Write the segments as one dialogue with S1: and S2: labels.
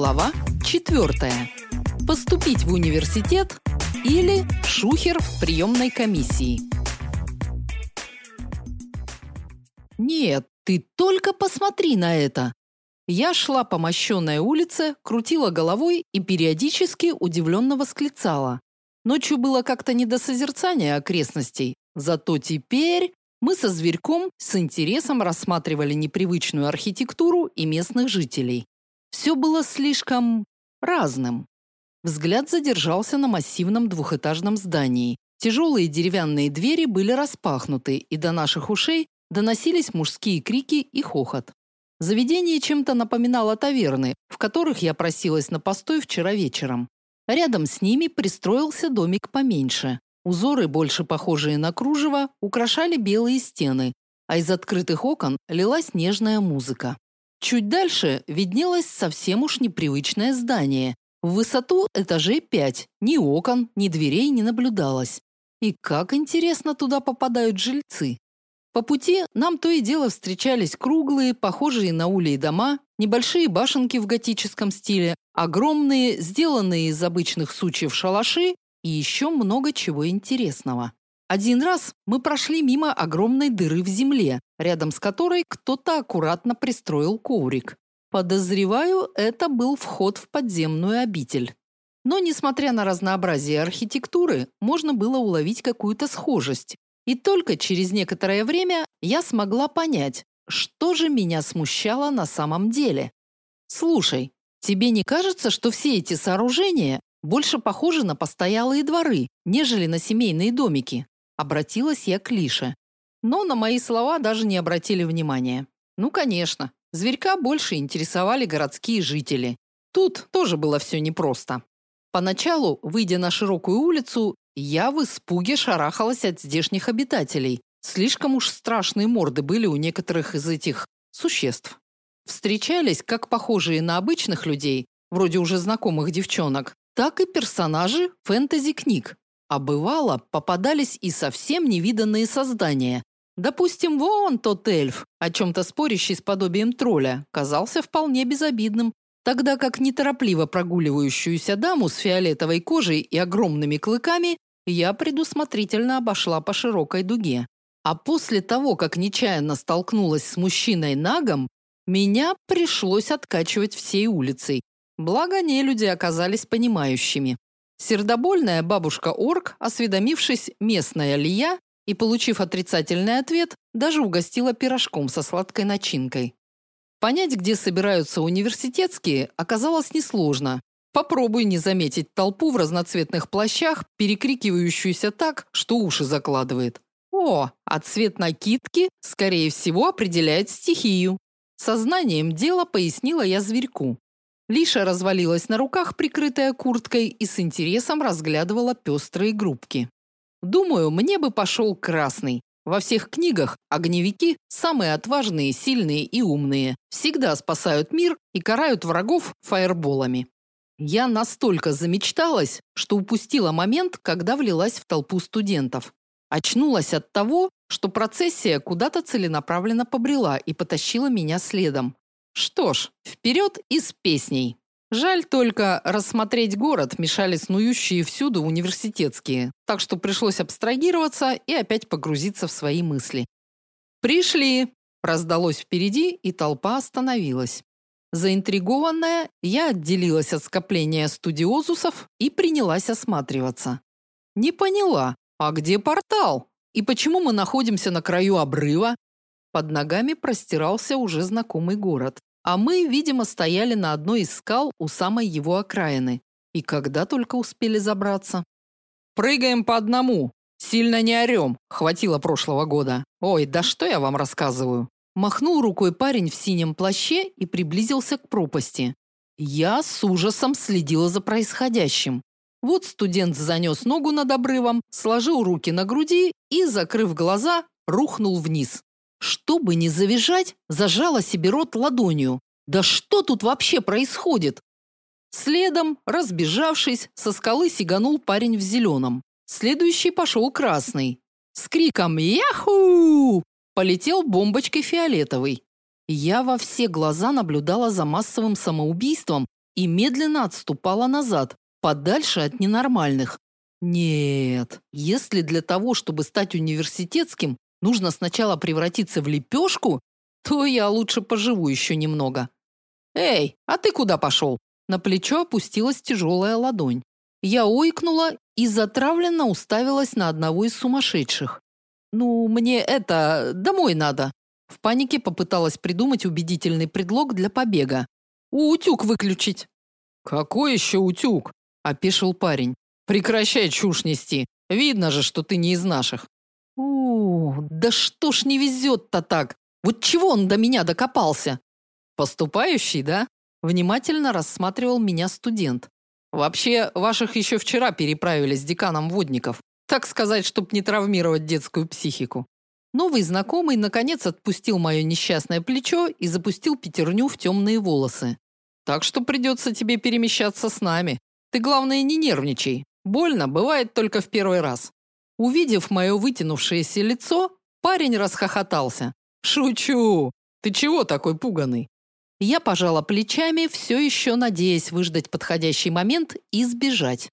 S1: Глава 4. Поступить в университет или шухер в приемной комиссии. Нет, ты только посмотри на это. Я шла по мощенной улице, крутила головой и периодически удивленно восклицала. Ночью было как-то не до созерцания окрестностей, зато теперь мы со зверьком с интересом рассматривали непривычную архитектуру и местных жителей. Все было слишком разным. Взгляд задержался на массивном двухэтажном здании. Тяжелые деревянные двери были распахнуты, и до наших ушей доносились мужские крики и хохот. Заведение чем-то напоминало таверны, в которых я просилась на постой вчера вечером. Рядом с ними пристроился домик поменьше. Узоры, больше похожие на кружево, украшали белые стены, а из открытых окон лилась нежная музыка. Чуть дальше виднелось совсем уж непривычное здание. В высоту этажей пять, ни окон, ни дверей не наблюдалось. И как интересно туда попадают жильцы. По пути нам то и дело встречались круглые, похожие на улей дома, небольшие башенки в готическом стиле, огромные, сделанные из обычных сучьев шалаши и еще много чего интересного. Один раз мы прошли мимо огромной дыры в земле, рядом с которой кто-то аккуратно пристроил коврик. Подозреваю, это был вход в подземную обитель. Но несмотря на разнообразие архитектуры, можно было уловить какую-то схожесть. И только через некоторое время я смогла понять, что же меня смущало на самом деле. Слушай, тебе не кажется, что все эти сооружения больше похожи на постоялые дворы, нежели на семейные домики? Обратилась я к Лише. Но на мои слова даже не обратили внимания. Ну, конечно, зверька больше интересовали городские жители. Тут тоже было все непросто. Поначалу, выйдя на широкую улицу, я в испуге шарахалась от здешних обитателей. Слишком уж страшные морды были у некоторых из этих существ. Встречались как похожие на обычных людей, вроде уже знакомых девчонок, так и персонажи фэнтези-книг, а бывало, попадались и совсем невиданные создания. Допустим, вон тот эльф, о чем-то спорящий с подобием тролля, казался вполне безобидным, тогда как неторопливо прогуливающуюся даму с фиолетовой кожей и огромными клыками я предусмотрительно обошла по широкой дуге. А после того, как нечаянно столкнулась с мужчиной-нагом, меня пришлось откачивать всей улицей. Благо, не люди оказались понимающими. Сердобольная бабушка-орк, осведомившись, местная ли я, и получив отрицательный ответ, даже угостила пирожком со сладкой начинкой. Понять, где собираются университетские, оказалось несложно. Попробуй не заметить толпу в разноцветных плащах, перекрикивающуюся так, что уши закладывает. О, а цвет накидки, скорее всего, определяет стихию. Сознанием дела пояснила я зверьку. Лиша развалилась на руках, прикрытая курткой, и с интересом разглядывала пестрые группки. Думаю, мне бы пошел красный. Во всех книгах огневики самые отважные, сильные и умные, всегда спасают мир и карают врагов фаерболами. Я настолько замечталась, что упустила момент, когда влилась в толпу студентов. Очнулась от того, что процессия куда-то целенаправленно побрела и потащила меня следом. Что ж, вперед и с песней. Жаль только, рассмотреть город мешали снующие всюду университетские, так что пришлось абстрагироваться и опять погрузиться в свои мысли. «Пришли!» – раздалось впереди, и толпа остановилась. Заинтригованная, я отделилась от скопления студиозусов и принялась осматриваться. Не поняла, а где портал? И почему мы находимся на краю обрыва? Под ногами простирался уже знакомый город, а мы, видимо, стояли на одной из скал у самой его окраины. И когда только успели забраться. Прыгаем по одному. Сильно не орем. Хватило прошлого года. Ой, да что я вам рассказываю? Махнул рукой парень в синем плаще и приблизился к пропасти. Я с ужасом следила за происходящим. Вот студент занес ногу над обрывом, сложил руки на груди и, закрыв глаза, рухнул вниз. Чтобы не завизжать, зажала себе рот ладонью. Да что тут вообще происходит? Следом, разбежавшись, со скалы сиганул парень в зеленом. Следующий пошел красный. С криком «Яху!» полетел бомбочкой фиолетовый. Я во все глаза наблюдала за массовым самоубийством, и медленно отступала назад, подальше от ненормальных. Нет, если для того, чтобы стать университетским, нужно сначала превратиться в лепешку, то я лучше поживу еще немного. Эй, а ты куда пошел?» На плечо опустилась тяжелая ладонь. Я ойкнула и затравленно уставилась на одного из сумасшедших. Ну, мне это домой надо. В панике попыталась придумать убедительный предлог для побега. Утюг выключить. Какой еще утюг? опешил парень. Прекращай чушь нести. Видно же, что ты не из наших. У, да что ж не везет-то так? Вот чего он до меня докопался? Поступающий, да? Внимательно рассматривал меня студент. Вообще, ваших еще вчера переправили с деканом водников. Так сказать, чтоб не травмировать детскую психику. Новый знакомый наконец отпустил мое несчастное плечо и запустил пятерню в темные волосы. Так что придется тебе перемещаться с нами. Ты главное не нервничай. Больно бывает только в первый раз. Увидев мое вытянувшееся лицо, парень расхохотался. Шучу. Ты чего такой пуганый? Я пожала плечами, все еще надеясь выждать подходящий момент и сбежать.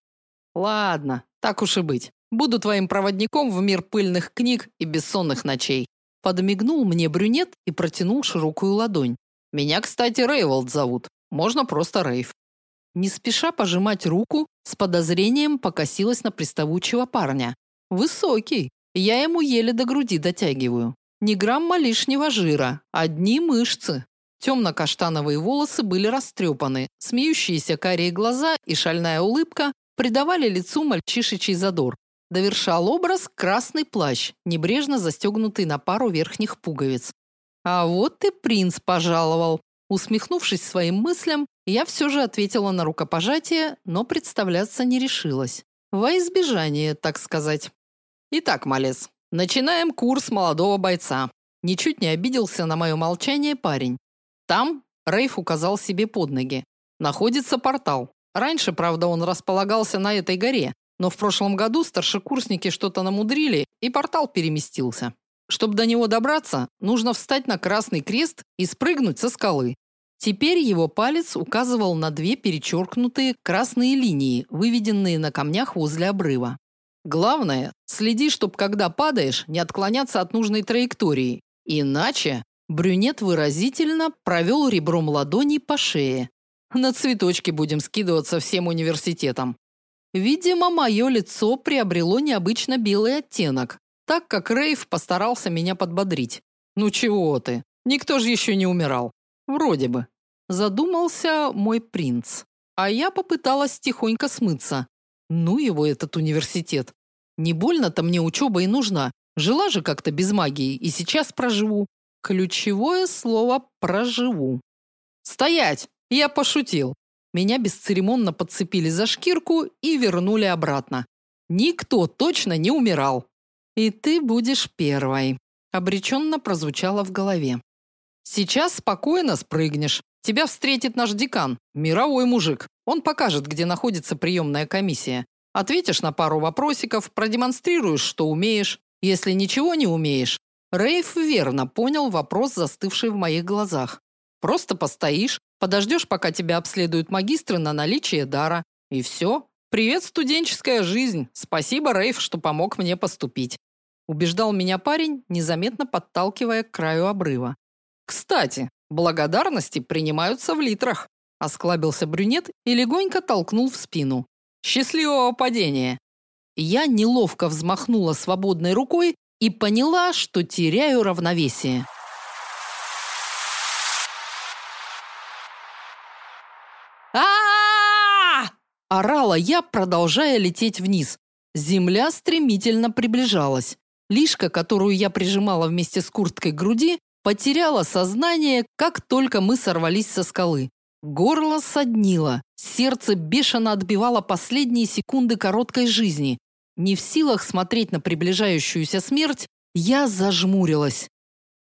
S1: Ладно, так уж и быть. Буду твоим проводником в мир пыльных книг и бессонных ночей. Подмигнул мне брюнет и протянул широкую ладонь. Меня, кстати, Рейволд зовут. Можно просто Рейв. Не спеша пожимать руку, с подозрением покосилась на приставучего парня. Высокий. Я ему еле до груди дотягиваю. Ни грамма лишнего жира, одни мышцы. Темно-каштановые волосы были растрепаны, смеющиеся карие глаза и шальная улыбка придавали лицу мальчишечий задор. Довершал образ красный плащ, небрежно застегнутый на пару верхних пуговиц. А вот и принц пожаловал. Усмехнувшись своим мыслям, я все же ответила на рукопожатие, но представляться не решилась. Во избежание, так сказать. Итак, Малец, начинаем курс молодого бойца. Ничуть не обиделся на мое молчание парень. Там Рейф указал себе под ноги. Находится портал. Раньше, правда, он располагался на этой горе, но в прошлом году старшекурсники что-то намудрили, и портал переместился. Чтобы до него добраться, нужно встать на красный крест и спрыгнуть со скалы. Теперь его палец указывал на две перечеркнутые красные линии, выведенные на камнях возле обрыва. Главное, следи, чтоб когда падаешь, не отклоняться от нужной траектории. Иначе брюнет выразительно провел ребром ладони по шее. На цветочки будем скидываться всем университетом. Видимо, мое лицо приобрело необычно белый оттенок, так как Рейв постарался меня подбодрить. Ну чего ты? Никто же еще не умирал. Вроде бы. Задумался мой принц. А я попыталась тихонько смыться. Ну его этот университет. Не больно-то мне учеба и нужна. Жила же как-то без магии и сейчас проживу. Ключевое слово проживу. Стоять! Я пошутил. Меня бесцеремонно подцепили за шкирку и вернули обратно. Никто точно не умирал. И ты будешь первой, обреченно прозвучало в голове. Сейчас спокойно спрыгнешь. Тебя встретит наш декан, мировой мужик. Он покажет, где находится приемная комиссия. Ответишь на пару вопросиков, продемонстрируешь, что умеешь. Если ничего не умеешь, Рейф верно понял вопрос, застывший в моих глазах. Просто постоишь, Подождешь, пока тебя обследуют магистры на наличие дара, и все. Привет, студенческая жизнь. Спасибо, Рейф, что помог мне поступить. Убеждал меня парень, незаметно подталкивая к краю обрыва. Кстати, благодарности принимаются в литрах. Осклабился брюнет и легонько толкнул в спину. Счастливого падения. Я неловко взмахнула свободной рукой и поняла, что теряю равновесие. а Орала я, продолжая лететь вниз. Земля стремительно приближалась. Лишка, которую я прижимала вместе с курткой к груди, потеряла сознание, как только мы сорвались со скалы. Горло соднило, сердце бешено отбивало последние секунды короткой жизни. Не в силах смотреть на приближающуюся смерть, я зажмурилась.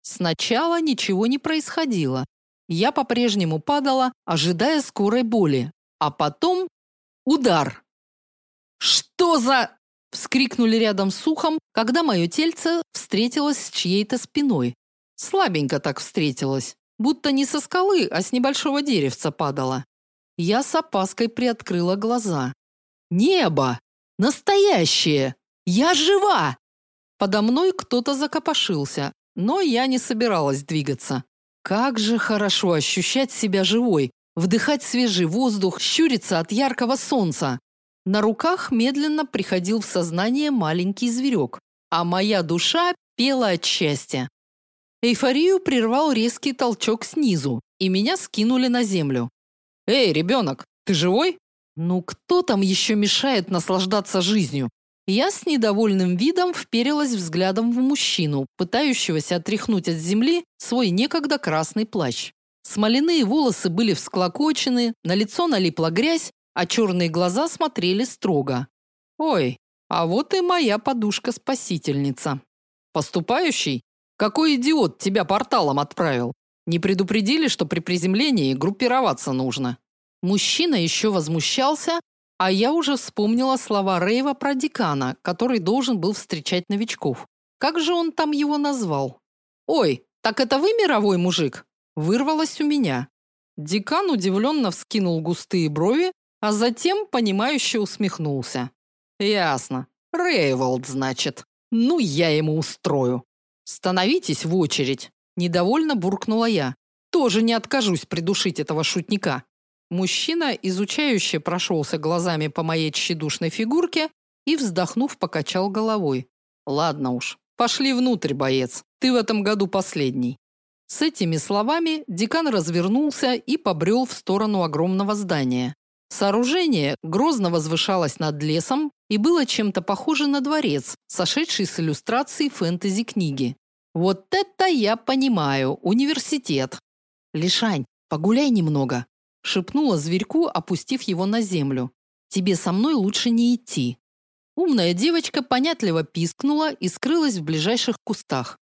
S1: Сначала ничего не происходило. Я по-прежнему падала, ожидая скорой боли. А потом удар. Что за вскрикнули рядом с ухом, когда мое тельце встретилось с чьей-то спиной. Слабенько так встретилось, будто не со скалы, а с небольшого деревца падало. Я с опаской приоткрыла глаза. Небо! Настоящее! Я жива! Подо мной кто-то закопошился, но я не собиралась двигаться. Как же хорошо ощущать себя живой, вдыхать свежий воздух, щуриться от яркого солнца. На руках медленно приходил в сознание маленький зверек, а моя душа пела от счастья. Эйфорию прервал резкий толчок снизу, и меня скинули на землю. Эй, ребенок, ты живой? Ну кто там еще мешает наслаждаться жизнью? Я с недовольным видом вперилась взглядом в мужчину, пытающегося отряхнуть от земли свой некогда красный плащ. Смоляные волосы были всклокочены, на лицо налипла грязь, а черные глаза смотрели строго. Ой, а вот и моя подушка-спасительница. Поступающий? Какой идиот тебя порталом отправил? Не предупредили, что при приземлении группироваться нужно. Мужчина еще возмущался, а я уже вспомнила слова Рейва про декана, который должен был встречать новичков. Как же он там его назвал? Ой, так это вы мировой мужик? Вырвалось у меня. Декан удивленно вскинул густые брови, а затем понимающе усмехнулся. Ясно. Рейволд, значит. Ну я ему устрою. Становитесь в очередь, недовольно буркнула я. Тоже не откажусь придушить этого шутника. Мужчина изучающе прошелся глазами по моей тщедушной фигурке и, вздохнув, покачал головой. Ладно уж, пошли внутрь, боец. Ты в этом году последний. С этими словами декан развернулся и побрел в сторону огромного здания. Сооружение грозно возвышалось над лесом и было чем-то похоже на дворец, сошедший с иллюстраций фэнтези-книги. Вот это я понимаю, университет. Лишань, погуляй немного, шепнула зверьку, опустив его на землю. Тебе со мной лучше не идти. Умная девочка понятливо пискнула и скрылась в ближайших кустах.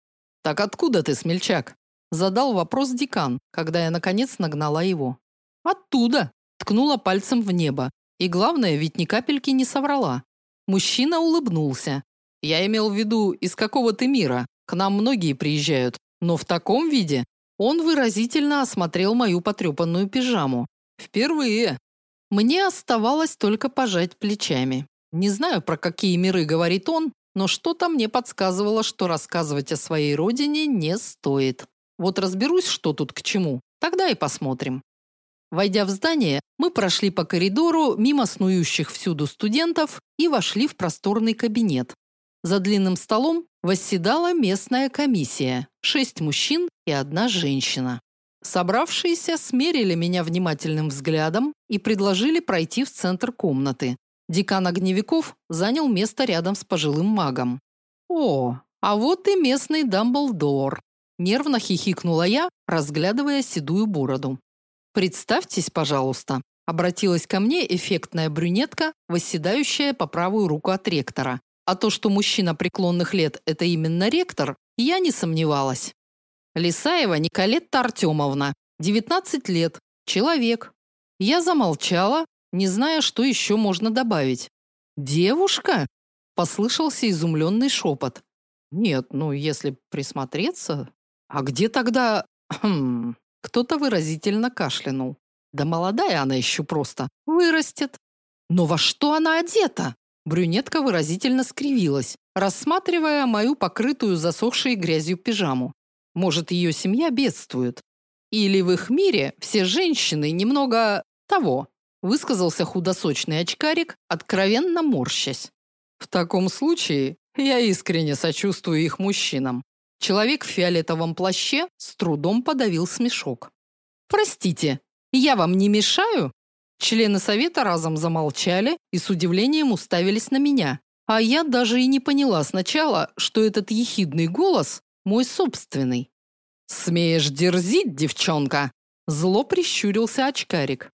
S1: Так откуда ты, смельчак? задал вопрос декан, когда я наконец нагнала его. Оттуда, ткнула пальцем в небо. И главное, ведь ни капельки не соврала. Мужчина улыбнулся. Я имел в виду, из какого ты мира? К нам многие приезжают, но в таком виде он выразительно осмотрел мою потрепанную пижаму. Впервые. Мне оставалось только пожать плечами. Не знаю, про какие миры говорит он, но что-то мне подсказывало, что рассказывать о своей родине не стоит. Вот разберусь, что тут к чему, тогда и посмотрим. Войдя в здание, мы прошли по коридору мимо снующих всюду студентов и вошли в просторный кабинет. За длинным столом восседала местная комиссия: шесть мужчин и одна женщина. Собравшиеся смерили меня внимательным взглядом и предложили пройти в центр комнаты. Декан огневиков занял место рядом с пожилым магом. О, а вот и местный Дамблдор. Нервно хихикнула я, разглядывая седую бороду. Представьтесь, пожалуйста, обратилась ко мне эффектная брюнетка, восседающая по правую руку от ректора. А то, что мужчина преклонных лет это именно ректор, я не сомневалась. Лисаева Николетта Артемовна, 19 лет, человек. Я замолчала, не зная, что еще можно добавить. Девушка? послышался изумленный шепот. Нет, ну если присмотреться, а где тогда кто-то выразительно кашлянул. Да молодая она еще просто, вырастет. Но во что она одета? Брюнетка выразительно скривилась, рассматривая мою покрытую засохшей грязью пижаму. Может, ее семья бедствует? Или в их мире все женщины немного того, высказался худосочный очкарик, откровенно морщась. В таком случае я искренне сочувствую их мужчинам. Человек в фиолетовом плаще с трудом подавил смешок. Простите, я вам не мешаю? Члены совета разом замолчали и с удивлением уставились на меня. А я даже и не поняла сначала, что этот ехидный голос мой собственный. Смеешь дерзить, девчонка? Зло прищурился очкарик.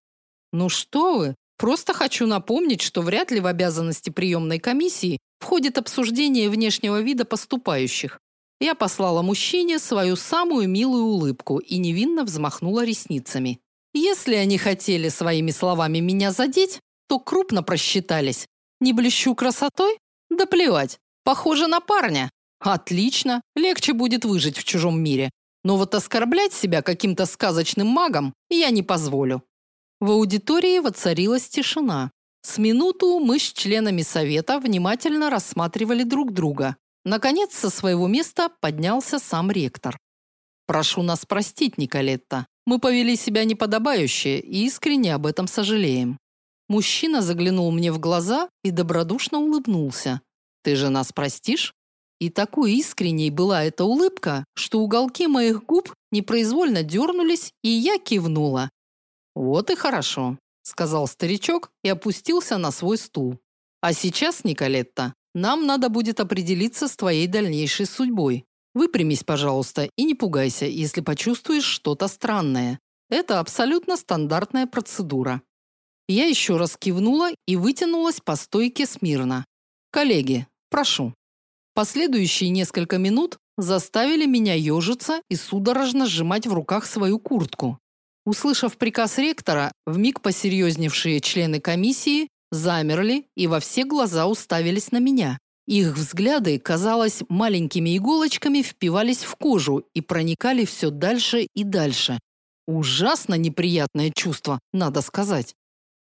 S1: Ну что вы? Просто хочу напомнить, что вряд ли в обязанности приемной комиссии входит обсуждение внешнего вида поступающих. Я послала мужчине свою самую милую улыбку и невинно взмахнула ресницами. Если они хотели своими словами меня задеть, то крупно просчитались. Не блещу красотой? Да плевать. Похоже на парня. Отлично, легче будет выжить в чужом мире. Но вот оскорблять себя каким-то сказочным магом я не позволю. В аудитории воцарилась тишина. С минуту мы с членами совета внимательно рассматривали друг друга. Наконец, со своего места поднялся сам ректор. Прошу нас простить, Николетта. Мы повели себя неподобающе и искренне об этом сожалеем. Мужчина заглянул мне в глаза и добродушно улыбнулся. Ты же нас простишь? И такой искренней была эта улыбка, что уголки моих губ непроизвольно дернулись, и я кивнула. Вот и хорошо, сказал старичок и опустился на свой стул. А сейчас, Николетта, нам надо будет определиться с твоей дальнейшей судьбой. Выпрямись, пожалуйста, и не пугайся, если почувствуешь что-то странное. Это абсолютно стандартная процедура. Я еще раз кивнула и вытянулась по стойке смирно. Коллеги, прошу. Последующие несколько минут заставили меня ежиться и судорожно сжимать в руках свою куртку. Услышав приказ ректора, вмиг посерьезневшие члены комиссии замерли и во все глаза уставились на меня. Их взгляды, казалось, маленькими иголочками впивались в кожу и проникали все дальше и дальше. Ужасно неприятное чувство, надо сказать.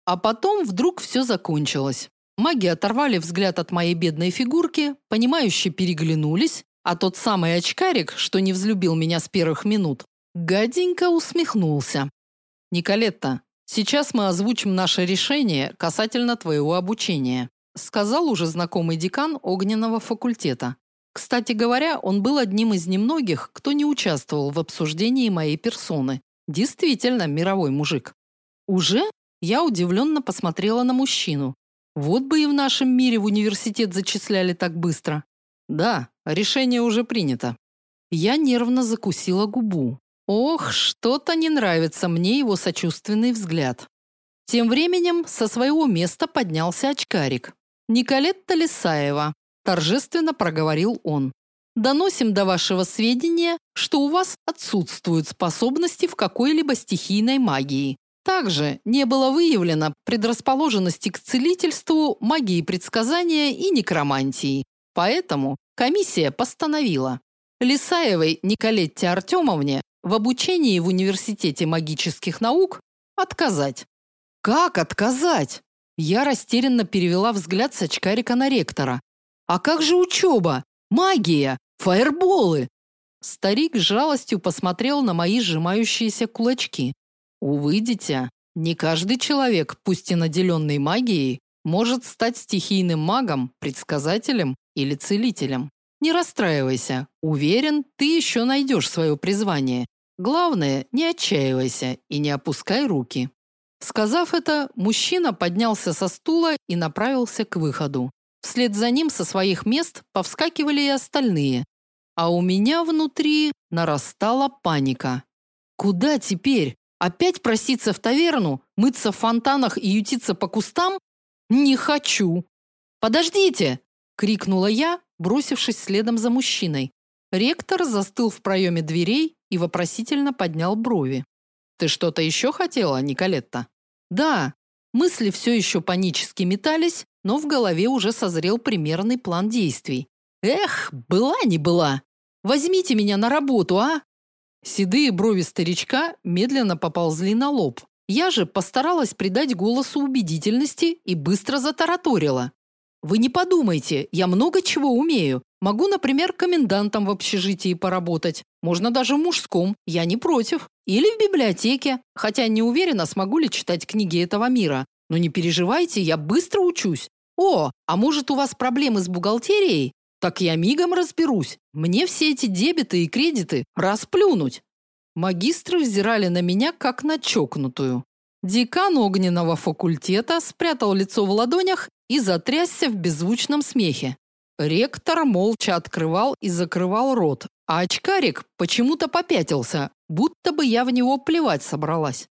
S1: А потом вдруг все закончилось. Маги оторвали взгляд от моей бедной фигурки, понимающе переглянулись, а тот самый очкарик, что не взлюбил меня с первых минут, гаденько усмехнулся. Николетта, сейчас мы озвучим наше решение касательно твоего обучения сказал уже знакомый декан огненного факультета. Кстати говоря, он был одним из немногих, кто не участвовал в обсуждении моей персоны. Действительно, мировой мужик. Уже я удивленно посмотрела на мужчину. Вот бы и в нашем мире в университет зачисляли так быстро. Да, решение уже принято. Я нервно закусила губу. Ох, что-то не нравится мне его сочувственный взгляд. Тем временем со своего места поднялся очкарик. Николетта Лисаева, торжественно проговорил он. Доносим до вашего сведения, что у вас отсутствуют способности в какой-либо стихийной магии. Также не было выявлено предрасположенности к целительству, магии предсказания и некромантии. Поэтому комиссия постановила Лисаевой Николетте Артемовне в обучении в Университете магических наук отказать. Как отказать? Я растерянно перевела взгляд с очкарика на ректора. А как же учеба? Магия, фаерболы. Старик с жалостью посмотрел на мои сжимающиеся кулачки. Увы, дитя, не каждый человек, пусть и наделенный магией, может стать стихийным магом, предсказателем или целителем. Не расстраивайся. Уверен, ты еще найдешь свое призвание. Главное, не отчаивайся и не опускай руки. Сказав это, мужчина поднялся со стула и направился к выходу. Вслед за ним со своих мест повскакивали и остальные. А у меня внутри нарастала паника. Куда теперь? Опять проситься в таверну, мыться в фонтанах и ютиться по кустам? Не хочу. Подождите, крикнула я, бросившись следом за мужчиной. Ректор застыл в проеме дверей и вопросительно поднял брови. Ты что-то еще хотела, Николетта? Да. Мысли все еще панически метались, но в голове уже созрел примерный план действий. Эх, была не была. Возьмите меня на работу, а? Седые брови старичка медленно поползли на лоб. Я же постаралась придать голосу убедительности и быстро затараторила. Вы не подумайте, я много чего умею. Могу, например, комендантом в общежитии поработать. Можно даже в мужском. Я не против. Или в библиотеке. Хотя не уверена, смогу ли читать книги этого мира. Но не переживайте, я быстро учусь. О, а может, у вас проблемы с бухгалтерией? Так я мигом разберусь. Мне все эти дебеты и кредиты расплюнуть. Магистры взирали на меня как на чокнутую. Декан огненного факультета спрятал лицо в ладонях и затрясся в беззвучном смехе. Ректор молча открывал и закрывал рот, а очкарик почему-то попятился, будто бы я в него плевать собралась.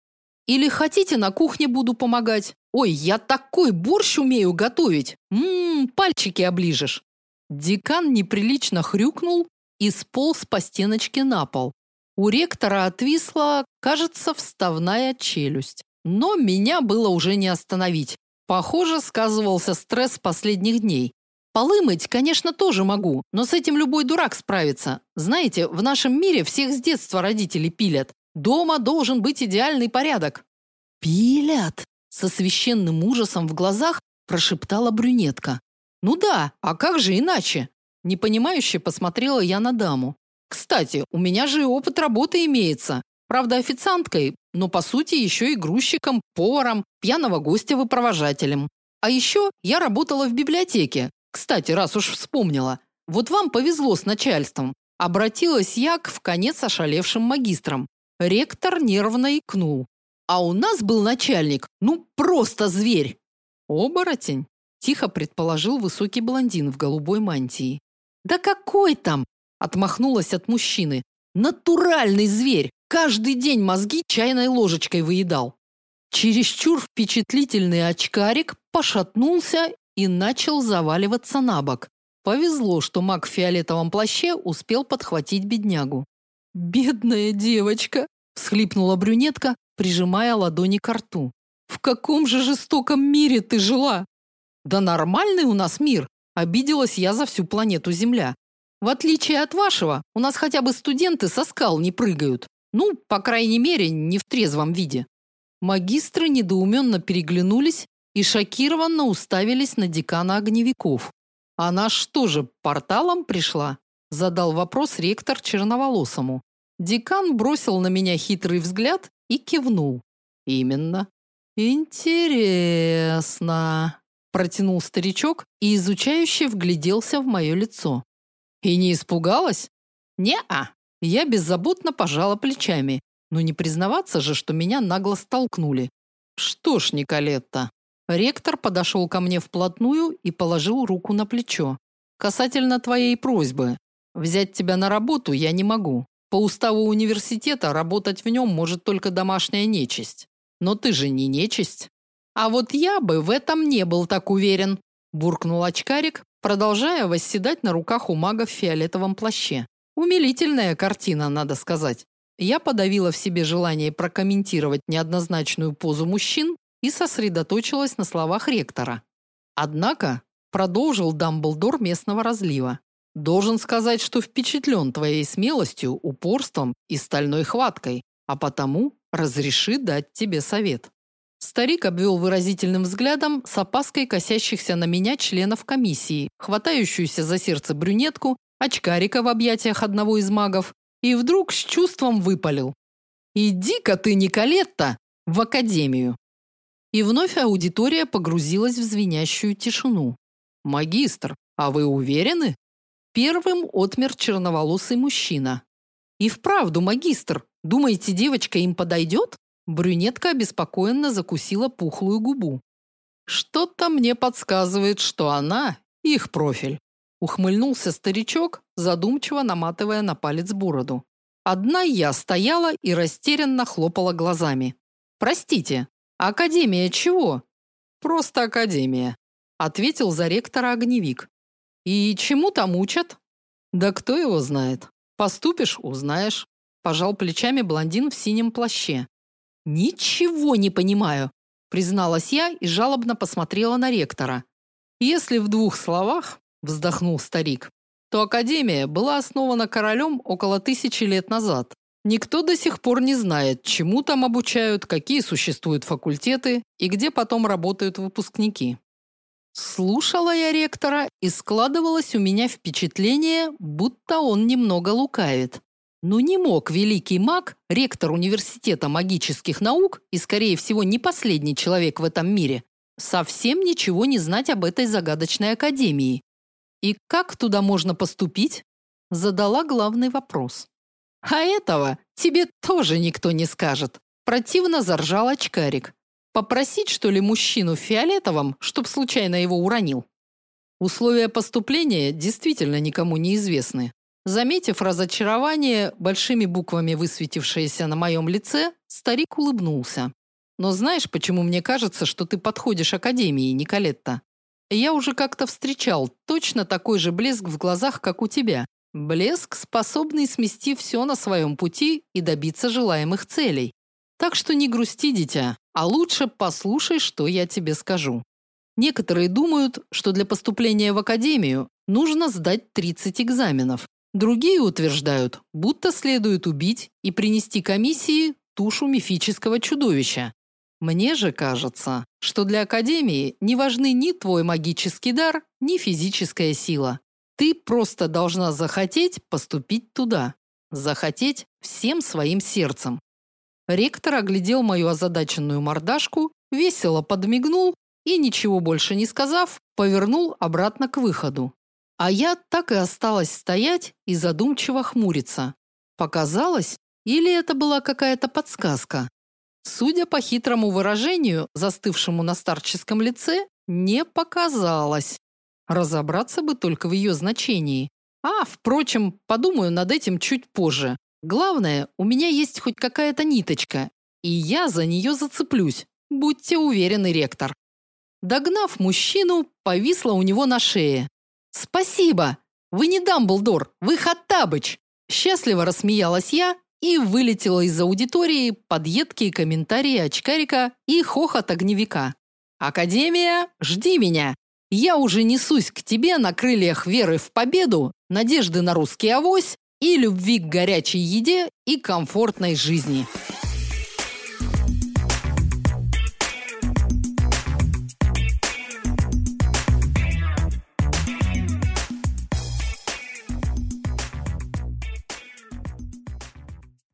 S1: Или хотите, на кухне буду помогать? Ой, я такой борщ умею готовить. Мм, пальчики оближешь. Декан неприлично хрюкнул и сполз по стеночке на пол. У ректора отвисла, кажется, вставная челюсть. Но меня было уже не остановить. Похоже, сказывался стресс последних дней. Полы мыть, конечно, тоже могу, но с этим любой дурак справится. Знаете, в нашем мире всех с детства родители пилят. Дома должен быть идеальный порядок. Пилят, со священным ужасом в глазах прошептала брюнетка. Ну да, а как же иначе? Непонимающе посмотрела я на даму. Кстати, у меня же и опыт работы имеется. Правда, официанткой, но по сути еще и грузчиком, поваром, пьяного гостя выпровожателем. А еще я работала в библиотеке. Кстати, раз уж вспомнила. Вот вам повезло с начальством. Обратилась я к в конец ошалевшим магистрам. Ректор нервно икнул. А у нас был начальник, ну просто зверь. Оборотень, тихо предположил высокий блондин в голубой мантии. Да какой там? отмахнулась от мужчины. Натуральный зверь, каждый день мозги чайной ложечкой выедал. Чересчур впечатлительный очкарик пошатнулся и начал заваливаться на бок. Повезло, что маг в фиолетовом плаще успел подхватить беднягу. Бедная девочка, всхлипнула брюнетка, прижимая ладони к рту. В каком же жестоком мире ты жила? Да нормальный у нас мир, обиделась я за всю планету Земля. В отличие от вашего, у нас хотя бы студенты со скал не прыгают. Ну, по крайней мере, не в трезвом виде. Магистры недоуменно переглянулись и шокированно уставились на декана огневиков. Она что же, порталом пришла? задал вопрос ректор черноволосому. Декан бросил на меня хитрый взгляд и кивнул. Именно. Интересно, протянул старичок и изучающе вгляделся в мое лицо. И не испугалась? Не-а. Я беззаботно пожала плечами, но не признаваться же, что меня нагло столкнули. Что ж, Николетта. Ректор подошел ко мне вплотную и положил руку на плечо. Касательно твоей просьбы, взять тебя на работу я не могу. По уставу университета работать в нем может только домашняя нечисть. Но ты же не нечисть. А вот я бы в этом не был так уверен, буркнул очкарик, продолжая восседать на руках у мага в фиолетовом плаще. Умилительная картина, надо сказать. Я подавила в себе желание прокомментировать неоднозначную позу мужчин и сосредоточилась на словах ректора. Однако, продолжил Дамблдор местного разлива. Должен сказать, что впечатлен твоей смелостью, упорством и стальной хваткой, а потому разреши дать тебе совет. Старик обвел выразительным взглядом с опаской косящихся на меня членов комиссии, хватающуюся за сердце брюнетку, очкарика в объятиях одного из магов, и вдруг с чувством выпалил: "Иди-ка ты, Николетта, в академию". И вновь аудитория погрузилась в звенящую тишину. Магистр, а вы уверены? Первым отмер черноволосый мужчина. И вправду, магистр, думаете, девочка им подойдет?» Брюнетка обеспокоенно закусила пухлую губу. Что-то мне подсказывает, что она их профиль. Ухмыльнулся старичок, задумчиво наматывая на палец бороду. Одна я стояла и растерянно хлопала глазами. Простите, академия чего? Просто академия, ответил за ректора огневик. И чему там учат? Да кто его знает? Поступишь узнаешь, пожал плечами блондин в синем плаще. Ничего не понимаю, призналась я и жалобно посмотрела на ректора. Если в двух словах, вздохнул старик, то академия была основана королем около тысячи лет назад. Никто до сих пор не знает, чему там обучают, какие существуют факультеты и где потом работают выпускники. Слушала я ректора, и складывалось у меня впечатление, будто он немного лукавит. Но не мог великий маг, ректор университета магических наук и, скорее всего, не последний человек в этом мире, совсем ничего не знать об этой загадочной академии. И как туда можно поступить? Задала главный вопрос. А этого тебе тоже никто не скажет. Противно заржал очкарик. Попросить, что ли, мужчину в фиолетовом, чтоб случайно его уронил? Условия поступления действительно никому не известны. Заметив разочарование, большими буквами высветившееся на моем лице, старик улыбнулся. Но знаешь, почему мне кажется, что ты подходишь академии, Николетта? Я уже как-то встречал точно такой же блеск в глазах, как у тебя. Блеск, способный смести все на своем пути и добиться желаемых целей. Так что не грусти, дитя, а лучше послушай, что я тебе скажу. Некоторые думают, что для поступления в академию нужно сдать 30 экзаменов. Другие утверждают, будто следует убить и принести комиссии тушу мифического чудовища. Мне же кажется, что для академии не важны ни твой магический дар, ни физическая сила. Ты просто должна захотеть поступить туда, захотеть всем своим сердцем. Ректор оглядел мою озадаченную мордашку, весело подмигнул и ничего больше не сказав, повернул обратно к выходу. А я так и осталась стоять и задумчиво хмуриться. Показалось, или это была какая-то подсказка? Судя по хитрому выражению, застывшему на старческом лице, не показалось. Разобраться бы только в ее значении. А, впрочем, подумаю над этим чуть позже. Главное, у меня есть хоть какая-то ниточка, и я за нее зацеплюсь. Будьте уверены, ректор. Догнав мужчину, повисла у него на шее. Спасибо. Вы не Дамблдор, вы Хаттабыч. Счастливо рассмеялась я и вылетела из аудитории под едкие комментарии очкарика и хохот огневика. Академия, жди меня. Я уже несусь к тебе на крыльях веры в победу, надежды на русский авось и любви к горячей еде и комфортной жизни.